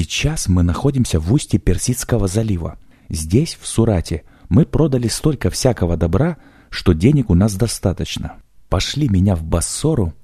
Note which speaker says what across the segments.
Speaker 1: Сейчас мы находимся в устье Персидского залива. Здесь, в Сурате, мы продали столько всякого добра, что денег у нас достаточно. Пошли меня в Бассору,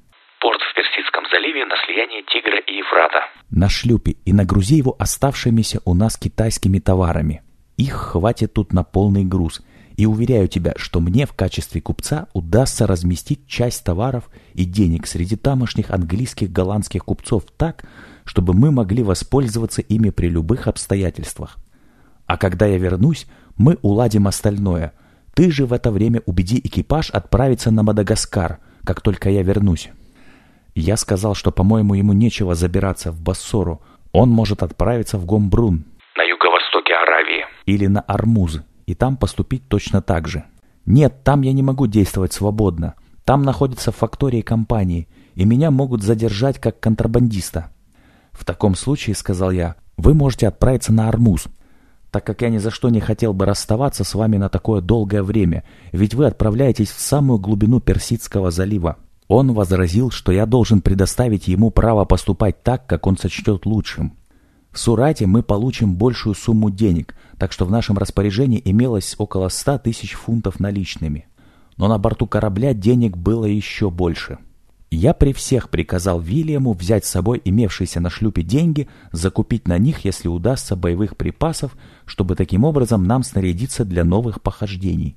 Speaker 2: Порт в Персидском заливе на слиянии Тигра и Ефрата.
Speaker 1: на шлюпе и нагрузи его оставшимися у нас китайскими товарами. Их хватит тут на полный груз. И уверяю тебя, что мне в качестве купца удастся разместить часть товаров и денег среди тамошних английских голландских купцов так, чтобы мы могли воспользоваться ими при любых обстоятельствах. А когда я вернусь, мы уладим остальное. Ты же в это время убеди экипаж отправиться на Мадагаскар, как только я вернусь. Я сказал, что, по-моему, ему нечего забираться в Бассору. Он может отправиться в Гомбрун
Speaker 2: На юго-востоке Аравии.
Speaker 1: или на Армуз, и там поступить точно так же. Нет, там я не могу действовать свободно. Там находятся фактории компании, и меня могут задержать как контрабандиста. В таком случае, сказал я, вы можете отправиться на Армуз, так как я ни за что не хотел бы расставаться с вами на такое долгое время, ведь вы отправляетесь в самую глубину Персидского залива. Он возразил, что я должен предоставить ему право поступать так, как он сочтет лучшим. В Сурате мы получим большую сумму денег, так что в нашем распоряжении имелось около 100 тысяч фунтов наличными. Но на борту корабля денег было еще больше. Я при всех приказал Вильяму взять с собой имевшиеся на шлюпе деньги, закупить на них, если удастся, боевых припасов, чтобы таким образом нам снарядиться для новых похождений.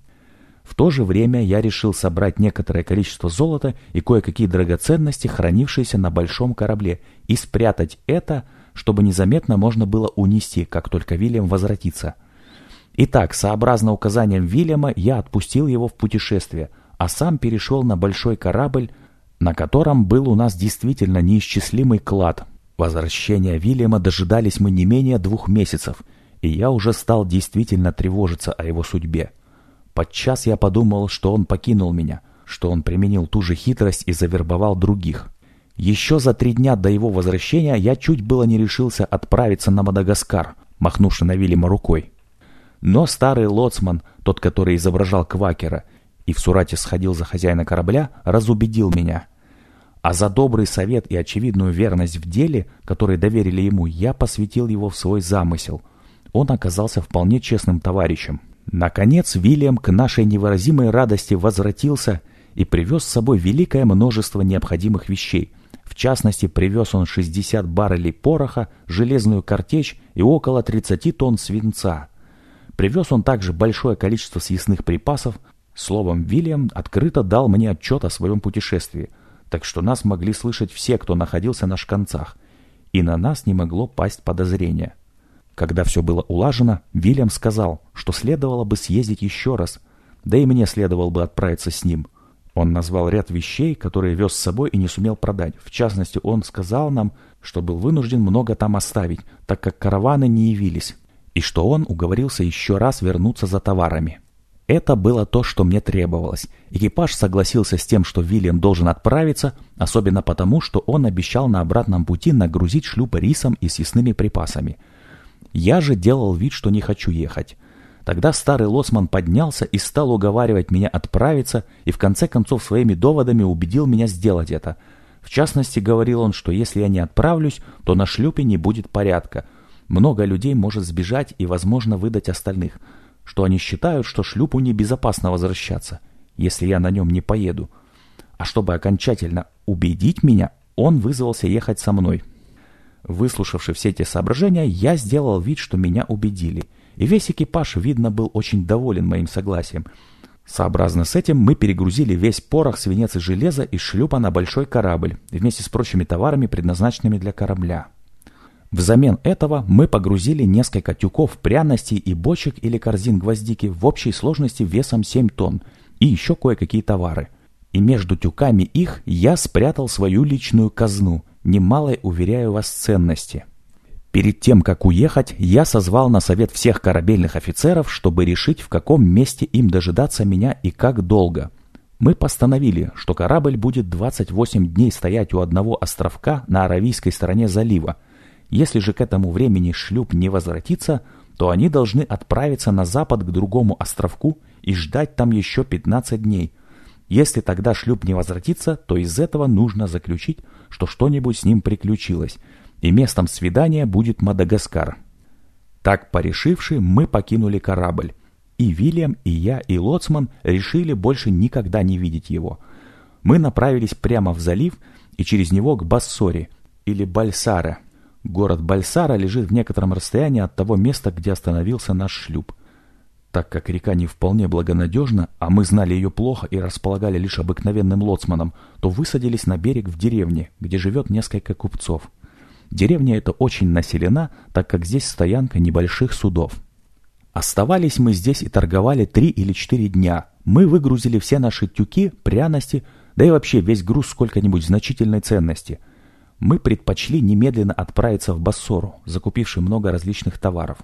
Speaker 1: В то же время я решил собрать некоторое количество золота и кое-какие драгоценности, хранившиеся на большом корабле, и спрятать это, чтобы незаметно можно было унести, как только Вильям возвратится. Итак, сообразно указаниям Вильяма, я отпустил его в путешествие, а сам перешел на большой корабль, на котором был у нас действительно неисчислимый клад. Возвращения Вильяма дожидались мы не менее двух месяцев, и я уже стал действительно тревожиться о его судьбе. Подчас я подумал, что он покинул меня, что он применил ту же хитрость и завербовал других. Еще за три дня до его возвращения я чуть было не решился отправиться на Мадагаскар, махнувши на Вильяма рукой. Но старый лоцман, тот, который изображал квакера, и в Сурате сходил за хозяина корабля, разубедил меня. А за добрый совет и очевидную верность в деле, которые доверили ему, я посвятил его в свой замысел. Он оказался вполне честным товарищем. Наконец, Вильям к нашей невыразимой радости возвратился и привез с собой великое множество необходимых вещей. В частности, привез он 60 баррелей пороха, железную картечь и около 30 тонн свинца. Привез он также большое количество съестных припасов. Словом, Вильям открыто дал мне отчет о своем путешествии, так что нас могли слышать все, кто находился на шканцах, и на нас не могло пасть подозрение. Когда все было улажено, Вильям сказал, что следовало бы съездить еще раз, да и мне следовало бы отправиться с ним. Он назвал ряд вещей, которые вез с собой и не сумел продать. В частности, он сказал нам, что был вынужден много там оставить, так как караваны не явились, и что он уговорился еще раз вернуться за товарами. Это было то, что мне требовалось. Экипаж согласился с тем, что Вильям должен отправиться, особенно потому, что он обещал на обратном пути нагрузить шлюпы рисом и съестными припасами. Я же делал вид, что не хочу ехать. Тогда старый лоцман поднялся и стал уговаривать меня отправиться, и в конце концов своими доводами убедил меня сделать это. В частности, говорил он, что если я не отправлюсь, то на шлюпе не будет порядка. Много людей может сбежать и, возможно, выдать остальных, что они считают, что шлюпу небезопасно возвращаться, если я на нем не поеду. А чтобы окончательно убедить меня, он вызвался ехать со мной. Выслушавши все эти соображения, я сделал вид, что меня убедили, и весь экипаж, видно, был очень доволен моим согласием. Сообразно с этим мы перегрузили весь порох, свинец и железо из шлюпа на большой корабль, вместе с прочими товарами, предназначенными для корабля. Взамен этого мы погрузили несколько тюков пряностей и бочек или корзин гвоздики в общей сложности весом 7 тонн и еще кое-какие товары. И между тюками их я спрятал свою личную казну, немалой, уверяю вас, ценности. Перед тем, как уехать, я созвал на совет всех корабельных офицеров, чтобы решить, в каком месте им дожидаться меня и как долго. Мы постановили, что корабль будет 28 дней стоять у одного островка на аравийской стороне залива. Если же к этому времени шлюп не возвратится, то они должны отправиться на запад к другому островку и ждать там еще 15 дней. Если тогда шлюп не возвратится, то из этого нужно заключить, что что-нибудь с ним приключилось. и местом свидания будет Мадагаскар. Так порешивши, мы покинули корабль. И Вильям, и я, и Лоцман решили больше никогда не видеть его. Мы направились прямо в залив и через него к Бассоре, или Бальсара. Город Бальсара лежит в некотором расстоянии от того места, где остановился наш шлюп. Так как река не вполне благонадежна, а мы знали ее плохо и располагали лишь обыкновенным лоцманом, то высадились на берег в деревне, где живет несколько купцов. Деревня эта очень населена, так как здесь стоянка небольших судов. Оставались мы здесь и торговали три или четыре дня. Мы выгрузили все наши тюки, пряности, да и вообще весь груз сколько-нибудь значительной ценности. Мы предпочли немедленно отправиться в Бассору, закупивши много различных товаров.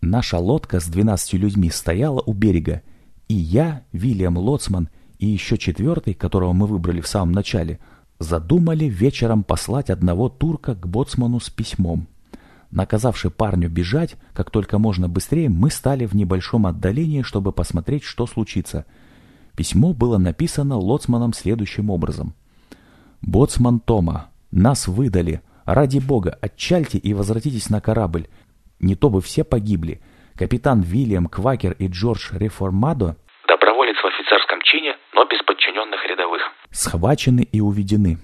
Speaker 1: Наша лодка с двенадцатью людьми стояла у берега, и я, Вильям Лоцман и еще четвертый, которого мы выбрали в самом начале, задумали вечером послать одного турка к боцману с письмом. Наказавши парню бежать, как только можно быстрее, мы стали в небольшом отдалении, чтобы посмотреть, что случится. Письмо было написано лоцманом следующим образом. «Боцман Тома, нас выдали. Ради бога, отчальте и возвратитесь на корабль. Не то бы все погибли. Капитан Вильям Квакер и Джордж Реформадо
Speaker 2: Доброволец в офицерском чине, но без подчиненных рядовых.
Speaker 1: схвачены и уведены.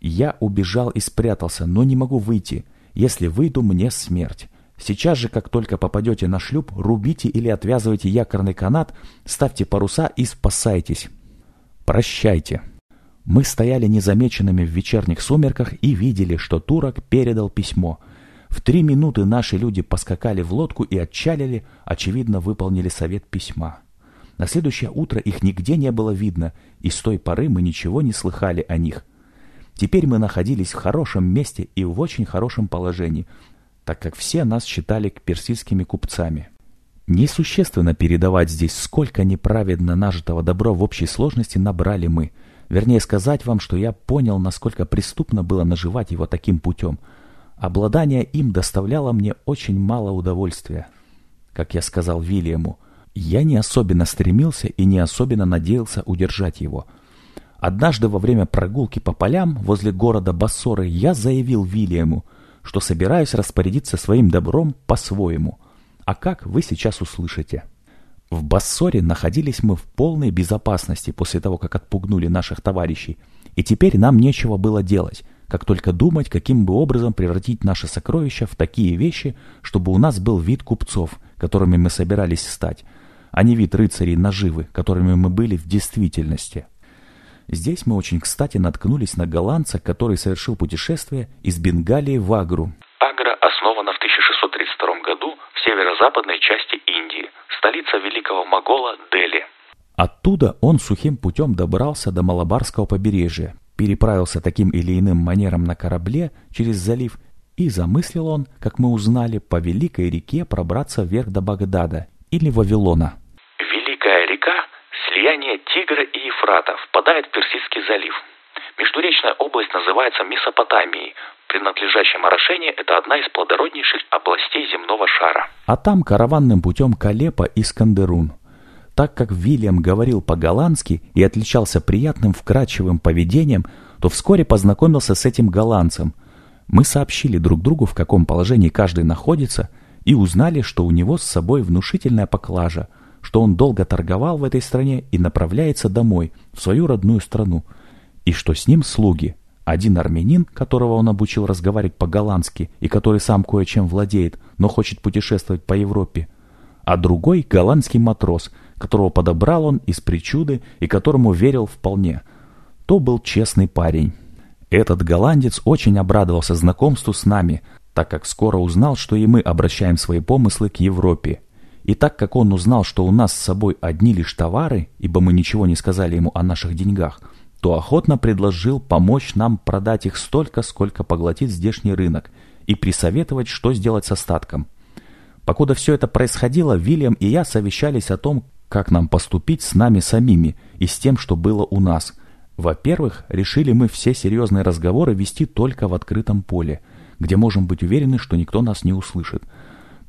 Speaker 1: Я убежал и спрятался, но не могу выйти. Если выйду, мне смерть. Сейчас же, как только попадете на шлюп, рубите или отвязывайте якорный канат, ставьте паруса и спасайтесь. Прощайте. Мы стояли незамеченными в вечерних сумерках и видели, что турок передал письмо. В три минуты наши люди поскакали в лодку и отчалили, очевидно, выполнили совет письма. На следующее утро их нигде не было видно, и с той поры мы ничего не слыхали о них. Теперь мы находились в хорошем месте и в очень хорошем положении, так как все нас считали персидскими купцами. Несущественно передавать здесь, сколько неправедно нажитого добра в общей сложности набрали мы. Вернее сказать вам, что я понял, насколько преступно было наживать его таким путем. Обладание им доставляло мне очень мало удовольствия. Как я сказал Вильяму, я не особенно стремился и не особенно надеялся удержать его – Однажды во время прогулки по полям возле города Бассоры я заявил Вильяму, что собираюсь распорядиться своим добром по-своему. А как вы сейчас услышите? В Бассоре находились мы в полной безопасности после того, как отпугнули наших товарищей, и теперь нам нечего было делать, как только думать, каким бы образом превратить наши сокровища в такие вещи, чтобы у нас был вид купцов, которыми мы собирались стать, а не вид рыцарей наживы, которыми мы были в действительности. Здесь мы очень кстати наткнулись на голландца, который совершил путешествие из Бенгалии в Агру.
Speaker 2: Агра основана в 1632 году в северо-западной части Индии, столица великого могола Дели.
Speaker 1: Оттуда он сухим путем добрался до Малабарского побережья, переправился таким или иным манером на корабле через залив и замыслил он, как мы узнали, по Великой реке пробраться вверх до Багдада или Вавилона.
Speaker 2: Великая река слияние Тигра и Ефрата впадает в Персидский залив. Междуречная область называется Месопотамией. Принадлежащее Морошение – это одна из плодороднейших областей земного шара.
Speaker 1: А там караванным путем Калепа и Скандерун. Так как Вильям говорил по-голландски и отличался приятным вкрадчивым поведением, то вскоре познакомился с этим голландцем. Мы сообщили друг другу, в каком положении каждый находится, и узнали, что у него с собой внушительная поклажа – что он долго торговал в этой стране и направляется домой, в свою родную страну, и что с ним слуги. Один армянин, которого он обучил разговаривать по-голландски и который сам кое-чем владеет, но хочет путешествовать по Европе, а другой – голландский матрос, которого подобрал он из причуды и которому верил вполне. То был честный парень. Этот голландец очень обрадовался знакомству с нами, так как скоро узнал, что и мы обращаем свои помыслы к Европе. И так как он узнал, что у нас с собой одни лишь товары, ибо мы ничего не сказали ему о наших деньгах, то охотно предложил помочь нам продать их столько, сколько поглотит здешний рынок, и присоветовать, что сделать с остатком. Покуда все это происходило, Вильям и я совещались о том, как нам поступить с нами самими и с тем, что было у нас. Во-первых, решили мы все серьезные разговоры вести только в открытом поле, где можем быть уверены, что никто нас не услышит –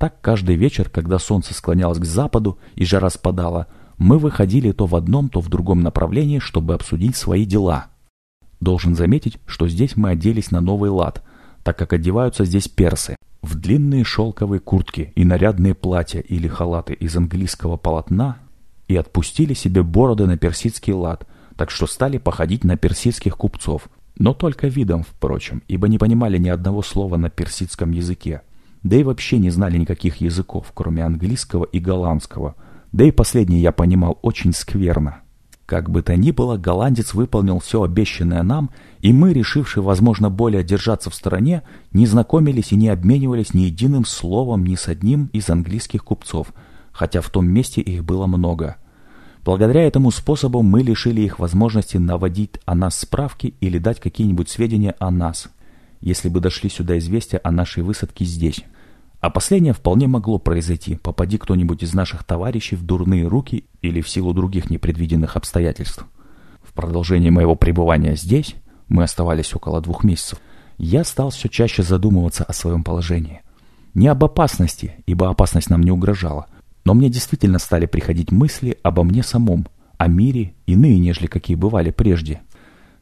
Speaker 1: так каждый вечер, когда солнце склонялось к западу и жара спадала, мы выходили то в одном, то в другом направлении, чтобы обсудить свои дела. Должен заметить, что здесь мы оделись на новый лад. так как одеваются здесь персы, в длинные шелковые куртки и нарядные платья или халаты из английского полотна и отпустили себе бороды на персидский лад, так что стали походить на персидских купцов, но только видом, впрочем, ибо не понимали ни одного слова на персидском языке, да и вообще не знали никаких языков, кроме английского и голландского, да и последний я понимал очень скверно. Как бы то ни было, голландец выполнил все обещанное нам, и мы, решившие, возможно, более держаться в стороне, не знакомились и не обменивались ни единым словом ни с одним из английских купцов, хотя в том месте их было много. Благодаря этому способу мы лишили их возможности наводить о нас справки или дать какие-нибудь сведения о нас, если бы дошли сюда известия о нашей высадке здесь. А последнее вполне могло произойти, попади кто-нибудь из наших товарищей в дурные руки или в силу других непредвиденных обстоятельств. В продолжении моего пребывания здесь, мы оставались около двух месяцев, я стал все чаще задумываться о своем положении. Не об опасности, ибо опасность нам не угрожала, но мне действительно стали приходить мысли обо мне самом, о мире, иные, нежели какие бывали прежде.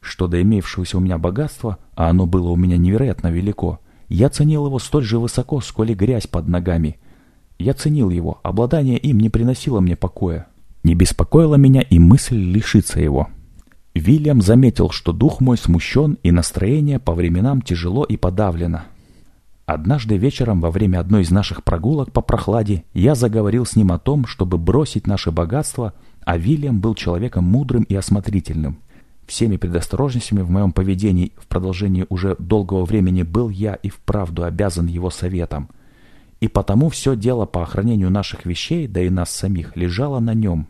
Speaker 1: Что до имевшегося у меня богатства, а оно было у меня невероятно велико – я ценил его столь же высоко, сколь и грязь под ногами. Я ценил его, обладание им не приносило мне покоя. Не беспокоила меня и мысль лишиться его. Вильям заметил, что дух мой смущен и настроение по временам тяжело и подавлено. Однажды вечером во время одной из наших прогулок по прохладе я заговорил с ним о том, чтобы бросить наше богатство, а Вильям был человеком мудрым и осмотрительным. Всеми предосторожностями в моем поведении в продолжении уже долгого времени был я и вправду обязан его советом. И потому все дело по охранению наших вещей, да и нас самих, лежало на нем.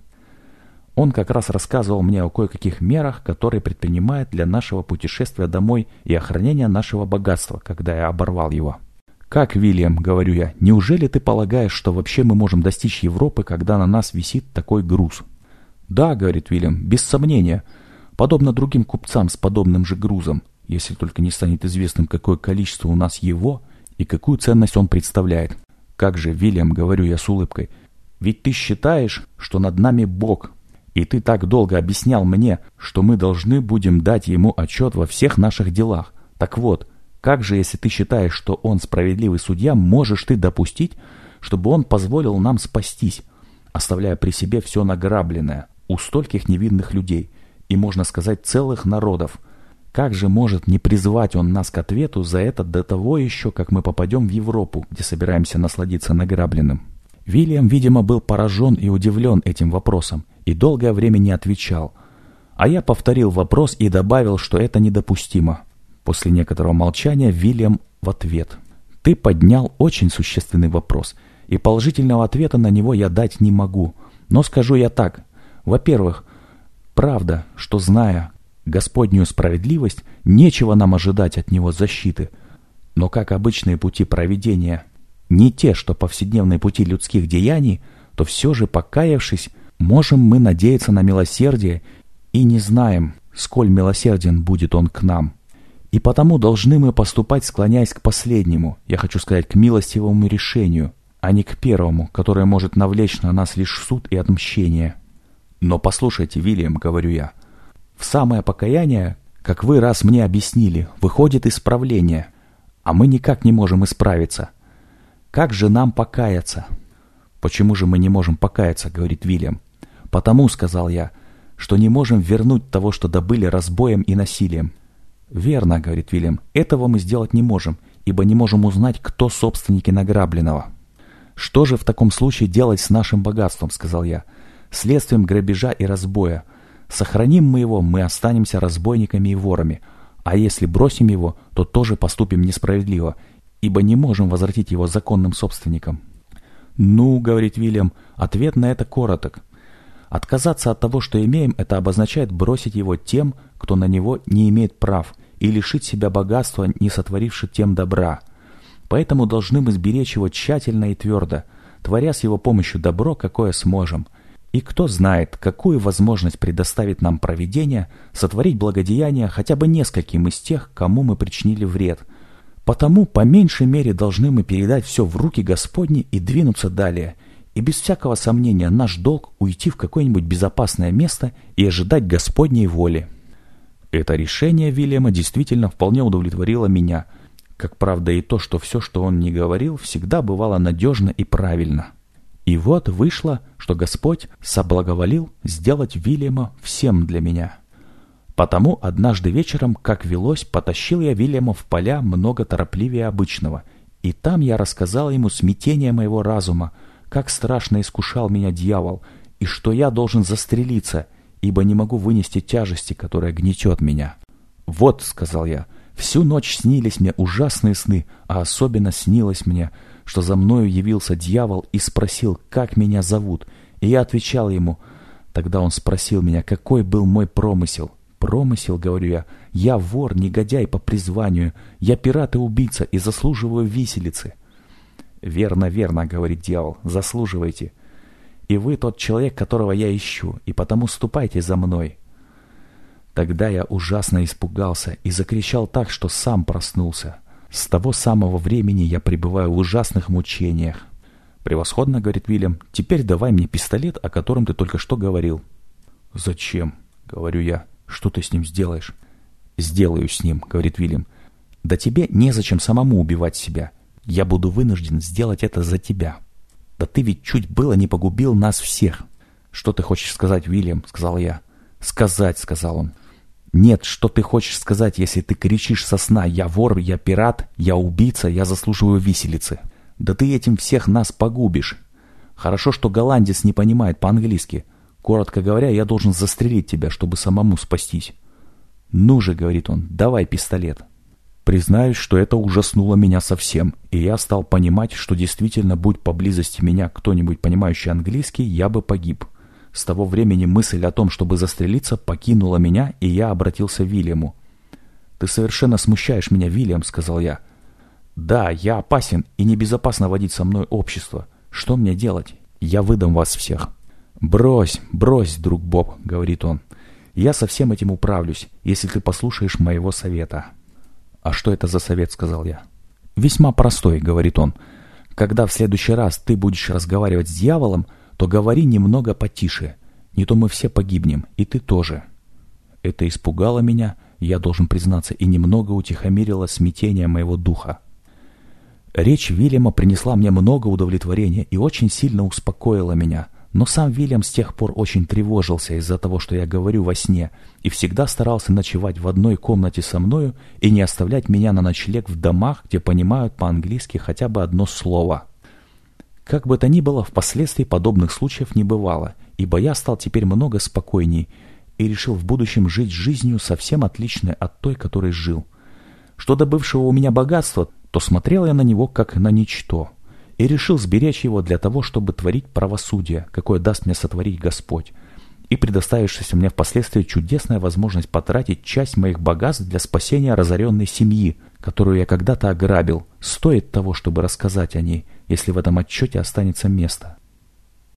Speaker 1: Он как раз рассказывал мне о кое-каких мерах, которые предпринимает для нашего путешествия домой и охранения нашего богатства, когда я оборвал его. «Как, Вильям, — говорю я, — неужели ты полагаешь, что вообще мы можем достичь Европы, когда на нас висит такой груз?» «Да, — говорит Вильям, — без сомнения — подобно другим купцам с подобным же грузом, если только не станет известным, какое количество у нас его и какую ценность он представляет. Как же, Вильям, говорю я с улыбкой, ведь ты считаешь, что над нами Бог, и ты так долго объяснял мне, что мы должны будем дать ему отчет во всех наших делах. Так вот, как же, если ты считаешь, что он справедливый судья, можешь ты допустить, чтобы он позволил нам спастись, оставляя при себе все награбленное у стольких невинных людей – и, можно сказать, целых народов. Как же может не призвать он нас к ответу за это до того еще, как мы попадем в Европу, где собираемся насладиться награбленным? Вильям, видимо, был поражен и удивлен этим вопросом и долгое время не отвечал. А я повторил вопрос и добавил, что это недопустимо. После некоторого молчания Вильям в ответ. «Ты поднял очень существенный вопрос, и положительного ответа на него я дать не могу. Но скажу я так. Во-первых, Правда, что, зная Господнюю справедливость, нечего нам ожидать от Него защиты. Но как обычные пути проведения не те, что повседневные пути людских деяний, то все же, покаявшись, можем мы надеяться на милосердие и не знаем, сколь милосерден будет Он к нам. И потому должны мы поступать, склоняясь к последнему, я хочу сказать, к милостивому решению, а не к первому, которое может навлечь на нас лишь суд и отмщение. Но послушайте, Вильям, говорю я, в самое покаяние, как вы раз мне объяснили, выходит исправление, а мы никак не можем исправиться. Как же нам покаяться? Почему же мы не можем покаяться, говорит Вильям. Потому, сказал я, что не можем вернуть того, что добыли разбоем и насилием. Верно, говорит Вильям, этого мы сделать не можем, ибо не можем узнать, кто собственники награбленного. Что же в таком случае делать с нашим богатством, сказал я следствием грабежа и разбоя. Сохраним мы его, мы останемся разбойниками и ворами, а если бросим его, то тоже поступим несправедливо, ибо не можем возвратить его законным собственникам. «Ну, — говорит Вильям, — ответ на это короток. Отказаться от того, что имеем, это обозначает бросить его тем, кто на него не имеет прав, и лишить себя богатства, не сотворивши тем добра. Поэтому должны мы сберечь его тщательно и твердо, творя с его помощью добро, какое сможем — и кто знает, какую возможность предоставит нам провидение сотворить благодеяние хотя бы нескольким из тех, кому мы причинили вред. Потому по меньшей мере должны мы передать все в руки Господни и двинуться далее. И без всякого сомнения наш долг уйти в какое-нибудь безопасное место и ожидать Господней воли. Это решение Вильяма действительно вполне удовлетворило меня. как правда и то, что все, что он не говорил, всегда бывало надежно и правильно. И вот вышло, что Господь соблаговолил сделать Вильяма всем для меня. Потому однажды вечером, как велось, потащил я Вильяма в поля много торопливее обычного, и там я рассказал ему смятение моего разума, как страшно искушал меня дьявол, и что я должен застрелиться, ибо не могу вынести тяжести, которая гнетет меня. «Вот», — сказал я, — «всю ночь снились мне ужасные сны, а особенно снилось мне, что за мною явился дьявол и спросил, как меня зовут, и я отвечал ему. Тогда он спросил меня, какой был мой промысел. «Промысел», — говорю я, — «я вор, негодяй по призванию, я пират и убийца и заслуживаю виселицы». «Верно, верно», — говорит дьявол, — «заслуживаете. И вы тот человек, которого я ищу, и потому ступайте за мной». Тогда я ужасно испугался и закричал так, что сам проснулся. С того самого времени я пребываю в ужасных мучениях. «Превосходно», — говорит Вильям, — «теперь давай мне пистолет, о котором ты только что говорил». «Зачем?» — говорю я. «Что ты с ним сделаешь?» «Сделаю с ним», — говорит Вильям. «Да тебе незачем самому убивать себя. Я буду вынужден сделать это за тебя. Да ты ведь чуть было не погубил нас всех. Что ты хочешь сказать, Уильям? Сказал я. Сказать, сказал он. Нет, что ты хочешь сказать, если ты кричишь со сна «Я вор, я пират, я убийца, я заслуживаю виселицы». Да ты этим всех нас погубишь. Хорошо, что голландец не понимает по-английски. Коротко говоря, я должен застрелить тебя, чтобы самому спастись. «Ну же», — говорит он, — «давай пистолет». Признаюсь, что это ужаснуло меня совсем, и я стал понимать, что действительно, будь поблизости меня кто-нибудь понимающий английский, я бы погиб. С того времени мысль о том, чтобы застрелиться, покинула меня, и я обратился к Вильяму. «Ты совершенно смущаешь меня, Вильям», — сказал я. «Да, я опасен, и небезопасно водить со мной общество. Что мне делать? Я выдам вас всех». «Брось, брось, друг Боб», — говорит он. «Я со всем этим управлюсь, если ты послушаешь моего совета». «А что это за совет?» — сказал я. «Весьма простой», — говорит он. «Когда в следующий раз ты будешь разговаривать с дьяволом, то говори немного потише. Не то мы все погибнем, и ты тоже». Это испугало меня, я должен признаться, и немного утихомирило смятение моего духа. Речь Вильяма принесла мне много удовлетворения и очень сильно успокоила меня — но сам Вильям с тех пор очень тревожился из-за того, что я говорю во сне, и всегда старался ночевать в одной комнате со мною и не оставлять меня на ночлег в домах, где понимают по-английски хотя бы одно слово. Как бы то ни было, впоследствии подобных случаев не бывало, ибо я стал теперь много спокойней и решил в будущем жить жизнью совсем отличной от той, которой жил. Что до бывшего у меня богатства, то смотрел я на него как на ничто и решил сберечь его для того, чтобы творить правосудие, какое даст мне сотворить Господь, и предоставившаяся мне впоследствии чудесная возможность потратить часть моих богатств для спасения разоренной семьи, которую я когда-то ограбил, стоит того, чтобы рассказать о ней, если в этом отчете останется место.